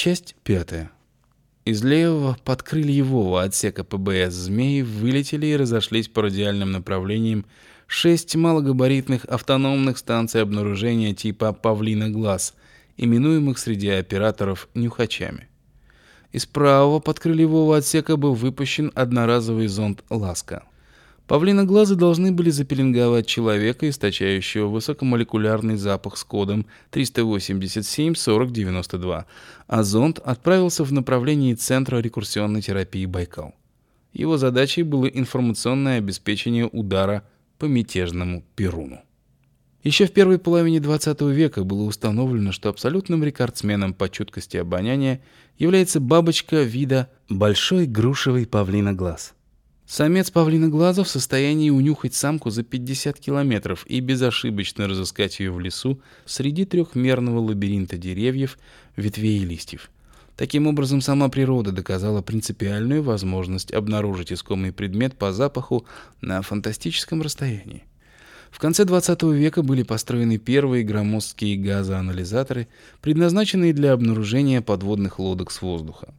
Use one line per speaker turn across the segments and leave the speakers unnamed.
Часть пятая. Из левого подкрыльевого отсека ПБС «Змеи» вылетели и разошлись по радиальным направлениям шесть малогабаритных автономных станций обнаружения типа «Павлина глаз», именуемых среди операторов «нюхачами». Из правого подкрыльевого отсека был выпущен одноразовый зонд «Ласка». Павлиноглазы должны были запеленговать человека, источающего высокомолекулярный запах с кодом 387-4092, а зонд отправился в направлении Центра рекурсионной терапии «Байкал». Его задачей было информационное обеспечение удара по мятежному Перуну. Еще в первой половине XX века было установлено, что абсолютным рекордсменом по чуткости обоняния является бабочка вида «большой грушевый павлиноглаз». Самец павлиноглаза в состоянии унюхать самку за 50 километров и безошибочно разыскать ее в лесу среди трехмерного лабиринта деревьев, ветвей и листьев. Таким образом, сама природа доказала принципиальную возможность обнаружить искомый предмет по запаху на фантастическом расстоянии. В конце 20 века были построены первые громоздкие газоанализаторы, предназначенные для обнаружения подводных лодок с воздуха.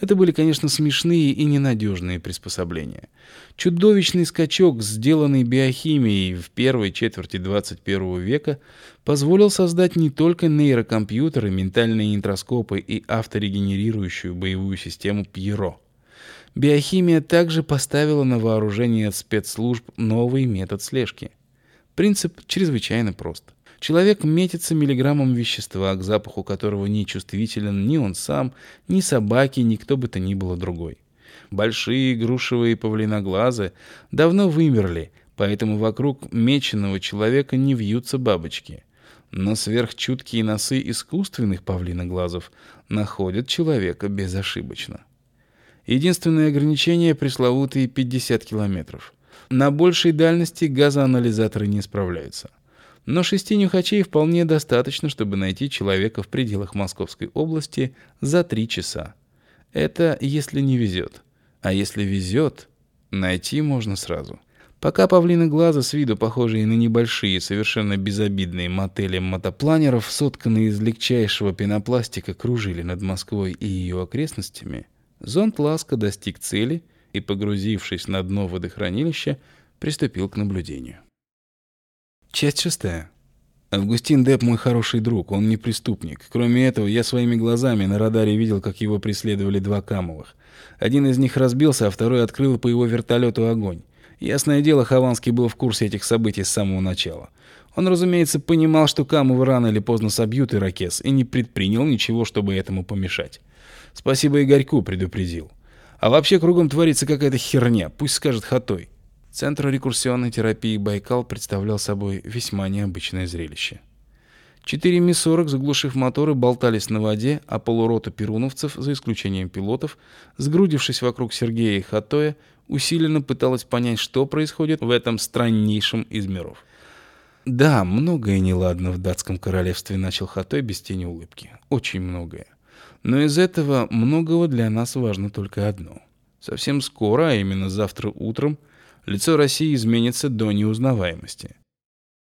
Это были, конечно, смешные и ненадежные приспособления. Чудовищный скачок, сделанный биохимией в первой четверти 21 века, позволил создать не только нейрокомпьютеры, ментальные интроскопы и авторегенерирующую боевую систему Пьеро. Биохимия также поставила на вооружение спецслужб новый метод слежки. Принцип чрезвычайно прост. Человек метится миллиграммом вещества, к запаху которого не чувствителен ни он сам, ни собаки, ни кто бы то ни было другой. Большие грушевые павлиноглазы давно вымерли, поэтому вокруг меченого человека не вьются бабочки. Но сверхчуткие носы искусственных павлиноглазов находят человека безошибочно. Единственное ограничение – пресловутые 50 километров. На большей дальности газоанализаторы не справляются – но шести нюхачей вполне достаточно, чтобы найти человека в пределах Московской области за три часа. Это если не везет. А если везет, найти можно сразу. Пока павлины глаза с виду похожие на небольшие, совершенно безобидные мотели мотопланеров, сотканные из легчайшего пенопластика, кружили над Москвой и ее окрестностями, зонд «Ласка» достиг цели и, погрузившись на дно водохранилища, приступил к наблюдению. Часть шестая. Августин Деп мой хороший друг, он не преступник. Кроме этого, я своими глазами на радаре видел, как его преследовали два Камовых. Один из них разбился, а второй открыл по его вертолету огонь. Ясное дело, Хованский был в курсе этих событий с самого начала. Он, разумеется, понимал, что Камовы рано или поздно собьют Иракес, и не предпринял ничего, чтобы этому помешать. Спасибо Игорьку предупредил. А вообще кругом творится какая-то херня, пусть скажет Хатой. Центр рекурсионной терапии «Байкал» представлял собой весьма необычное зрелище. Четыре Ми-40, заглушив моторы, болтались на воде, а полурота перуновцев, за исключением пилотов, сгрудившись вокруг Сергея и Хатоя, усиленно пыталась понять, что происходит в этом страннейшем из миров. «Да, многое неладно в датском королевстве», — начал Хатой без тени улыбки. «Очень многое. Но из этого многого для нас важно только одно. Совсем скоро, а именно завтра утром, — лицо России изменится до неузнаваемости.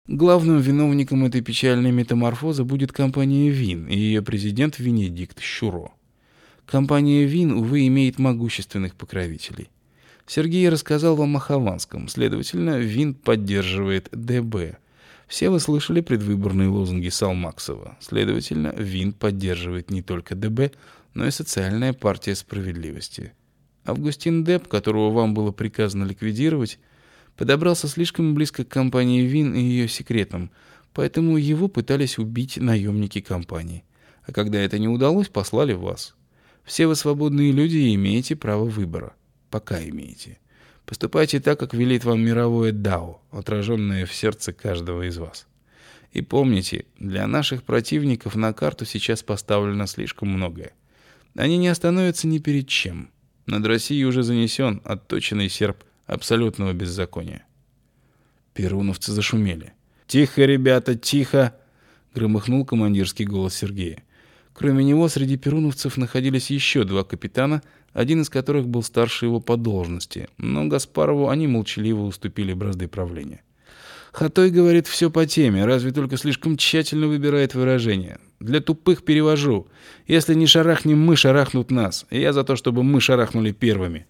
Главным виновником этой печальной метаморфозы будет компания ВИН и ее президент Венедикт Щуро. Компания ВИН, увы, имеет могущественных покровителей. Сергей рассказал вам о Хованском, следовательно, ВИН поддерживает ДБ. Все вы слышали предвыборные лозунги Салмаксова. Следовательно, ВИН поддерживает не только ДБ, но и социальная партия справедливости. Августин Депп, которого вам было приказано ликвидировать, подобрался слишком близко к компании Вин и ее секретам, поэтому его пытались убить наемники компании. А когда это не удалось, послали вас. Все вы свободные люди и имеете право выбора. Пока имеете. Поступайте так, как велит вам мировое Дао, отраженное в сердце каждого из вас. И помните, для наших противников на карту сейчас поставлено слишком многое. Они не остановятся ни перед чем. Над Россией уже занесен отточенный серп абсолютного беззакония. Перуновцы зашумели. «Тихо, ребята, тихо!» — громыхнул командирский голос Сергея. Кроме него, среди перуновцев находились еще два капитана, один из которых был старше его по должности, но Гаспарову они молчаливо уступили бразды правления. Хатой говорит все по теме, разве только слишком тщательно выбирает выражения. Для тупых перевожу. Если не шарахнем мы, шарахнут нас. И я за то, чтобы мы шарахнули первыми.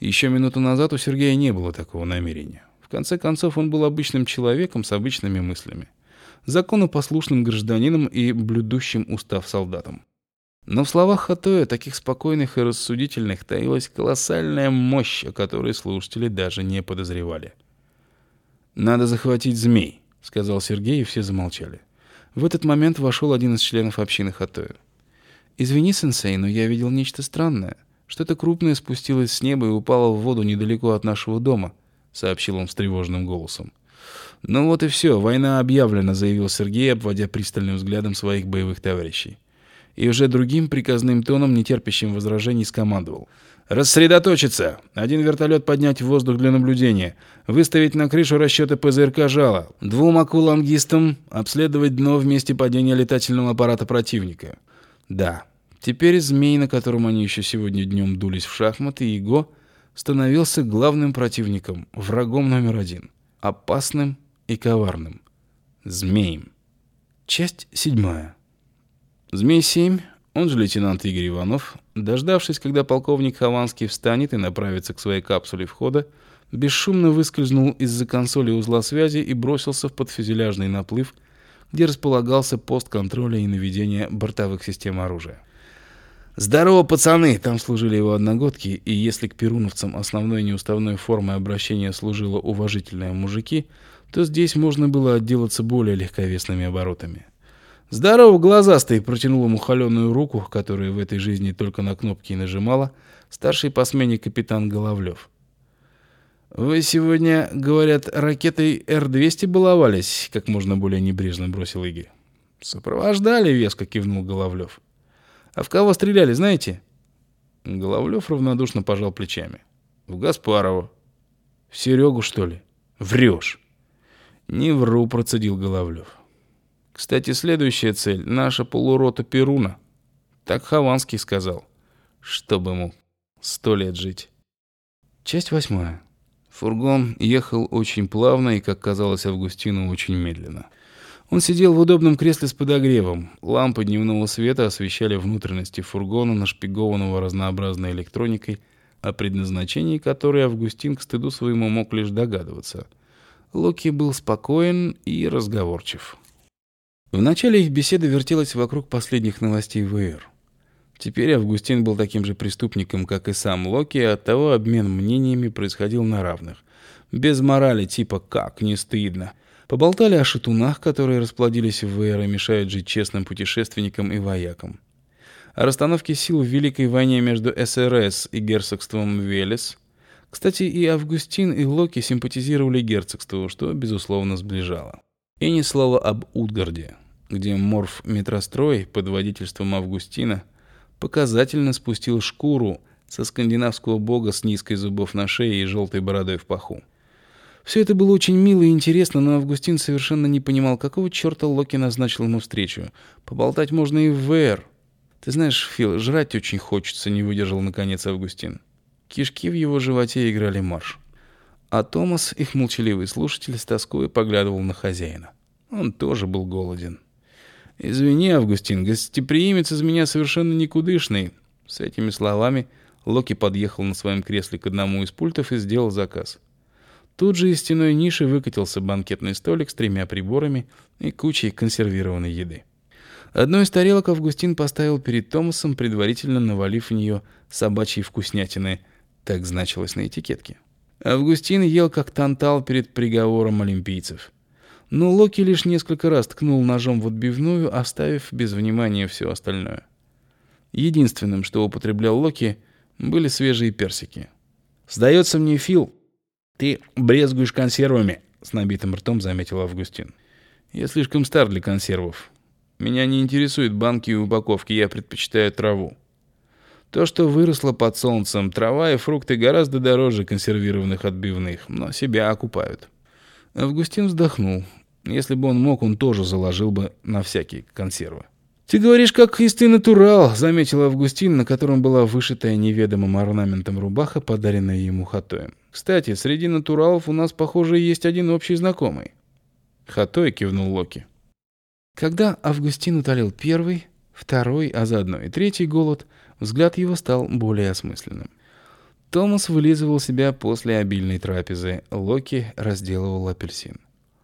Еще минуту назад у Сергея не было такого намерения. В конце концов, он был обычным человеком с обычными мыслями. Законопослушным гражданином и блюдущим устав солдатом. Но в словах Хатоя, таких спокойных и рассудительных, таилась колоссальная мощь, о которой слушатели даже не подозревали. «Надо захватить змей», — сказал Сергей, и все замолчали. В этот момент вошел один из членов общины Хатоя. «Извини, сенсей, но я видел нечто странное. Что-то крупное спустилось с неба и упало в воду недалеко от нашего дома», — сообщил он встревоженным голосом. «Ну вот и все, война объявлена», — заявил Сергей, обводя пристальным взглядом своих боевых товарищей и уже другим приказным тоном, нетерпящим возражений, скомандовал. «Рассредоточиться! Один вертолет поднять в воздух для наблюдения. Выставить на крышу расчеты ПЗРК «Жало». Двум акулангистам обследовать дно в месте падения летательного аппарата противника. Да, теперь змей, на котором они еще сегодня днем дулись в шахматы, Его становился главным противником, врагом номер один. Опасным и коварным. Змеем. Часть седьмая. Змей-7, он же лейтенант Игорь Иванов, дождавшись, когда полковник Хованский встанет и направится к своей капсуле входа, бесшумно выскользнул из-за консоли узла связи и бросился в подфюзеляжный наплыв, где располагался пост контроля и наведения бортовых систем оружия. «Здорово, пацаны!» Там служили его одногодки, и если к перуновцам основной неуставной формой обращения служило уважительное мужики, то здесь можно было отделаться более легковесными оборотами. «Здорово, глазастый!» — протянул ему холеную руку, которая в этой жизни только на кнопки и нажимала, старший по смене капитан Головлев. «Вы сегодня, говорят, ракетой Р-200 баловались?» — как можно более небрежно бросил Игорь. «Сопровождали», — веско кивнул Головлев. «А в кого стреляли, знаете?» Головлев равнодушно пожал плечами. «В Гаспарова». «В Серегу, что ли?» «Врешь». «Не вру», — процедил Головлев. Кстати, следующая цель — наша полурота Перуна. Так Хованский сказал. Чтобы ему сто лет жить. Часть восьмая. Фургон ехал очень плавно и, как казалось Августину, очень медленно. Он сидел в удобном кресле с подогревом. Лампы дневного света освещали внутренности фургона, нашпигованного разнообразной электроникой, о предназначении которой Августин к стыду своему мог лишь догадываться. Локи был спокоен и разговорчив. Вначале их беседа вертелась вокруг последних новостей ВР. Теперь Августин был таким же преступником, как и сам Локи, и оттого обмен мнениями происходил на равных. Без морали типа «как, не стыдно». Поболтали о шатунах, которые расплодились в ВР и мешают жить честным путешественникам и воякам. О расстановке сил в Великой войне между СРС и герцогством Велес. Кстати, и Августин, и Локи симпатизировали герцогству, что, безусловно, сближало. И ни слова об Утгарде, где морф метрострой под водительством Августина показательно спустил шкуру со скандинавского бога с низкой зубов на шее и желтой бородой в паху. Все это было очень мило и интересно, но Августин совершенно не понимал, какого черта Локи назначил ему встречу. Поболтать можно и в ВР. Ты знаешь, Фил, жрать очень хочется, не выдержал наконец Августин. Кишки в его животе играли марш. А Томас, их молчаливый слушатель, с тоской поглядывал на хозяина. Он тоже был голоден. «Извини, Августин, гостеприимец из меня совершенно никудышный». С этими словами Локи подъехал на своем кресле к одному из пультов и сделал заказ. Тут же из стеной ниши выкатился банкетный столик с тремя приборами и кучей консервированной еды. Одну из тарелок Августин поставил перед Томасом, предварительно навалив в нее собачьи вкуснятины, так значилось на этикетке. Августин ел как тантал перед приговором олимпийцев. Но Локи лишь несколько раз ткнул ножом в отбивную, оставив без внимания все остальное. Единственным, что употреблял Локи, были свежие персики. «Сдается мне, Фил, ты брезгуешь консервами», — с набитым ртом заметил Августин. «Я слишком стар для консервов. Меня не интересуют банки и упаковки, я предпочитаю траву. То, что выросло под солнцем, трава и фрукты гораздо дороже консервированных отбивных, но себя окупают». Августин вздохнул. Если бы он мог, он тоже заложил бы на всякие консервы. «Ты говоришь, как истый натурал», — заметил Августин, на котором была вышитая неведомым орнаментом рубаха, подаренная ему Хатоем. «Кстати, среди натуралов у нас, похоже, есть один общий знакомый». Хатой кивнул Локи. Когда Августин утолил первый, второй, а заодно и третий голод, взгляд его стал более осмысленным. Томас вылизывал себя после обильной трапезы. Локи разделывал апельсин.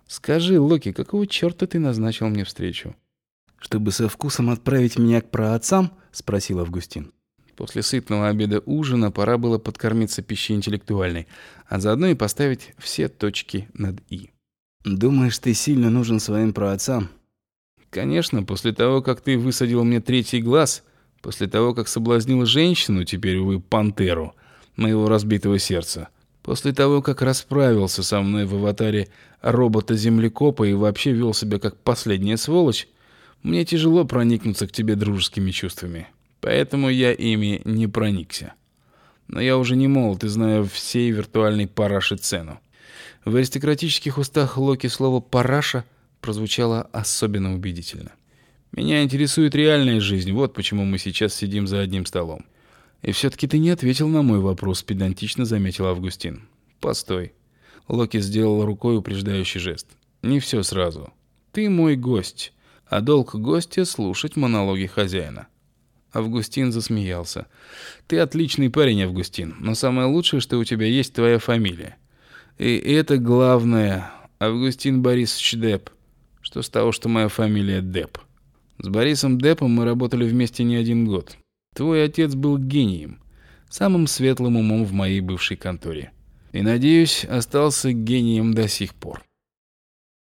«Скажи, Локи, какого черта ты назначил мне встречу?»
«Чтобы со вкусом отправить меня к праотцам?» — спросил Августин.
После сытного обеда ужина пора было подкормиться пищей интеллектуальной, а заодно и поставить все точки над «и».
«Думаешь, ты сильно нужен своим праотцам?»
«Конечно, после того, как ты высадил мне третий глаз, после того, как соблазнил женщину, теперь, увы, пантеру, моего разбитого сердца. После того, как расправился со мной в аватаре робота-землекопа и вообще вел себя как последняя сволочь, мне тяжело проникнуться к тебе дружескими чувствами. Поэтому я ими не проникся. Но я уже не молод и знаю всей виртуальной параши цену. В аристократических устах Локи слово «параша» прозвучало особенно убедительно. Меня интересует реальная жизнь, вот почему мы сейчас сидим за одним столом. «И все-таки ты не ответил на мой вопрос», — педантично заметил Августин. «Постой». Локи сделал рукой упреждающий жест. «Не все сразу. Ты мой гость, а долг гостя — слушать монологи хозяина». Августин засмеялся. «Ты отличный парень, Августин, но самое лучшее, что у тебя есть твоя фамилия. И это главное, Августин Борисович Деп. Что с того, что моя фамилия Деп? С Борисом Депом мы работали вместе не один год. Твой отец был гением, самым светлым умом в моей бывшей конторе. И, надеюсь, остался гением до сих пор.